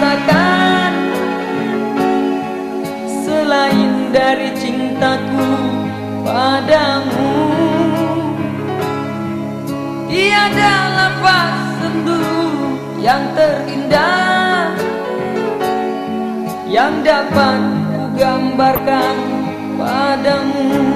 rasakan Selain dari cintaku padamu. Tiada lapas sendu yang terindah Yang dapat kugambarkan padamu.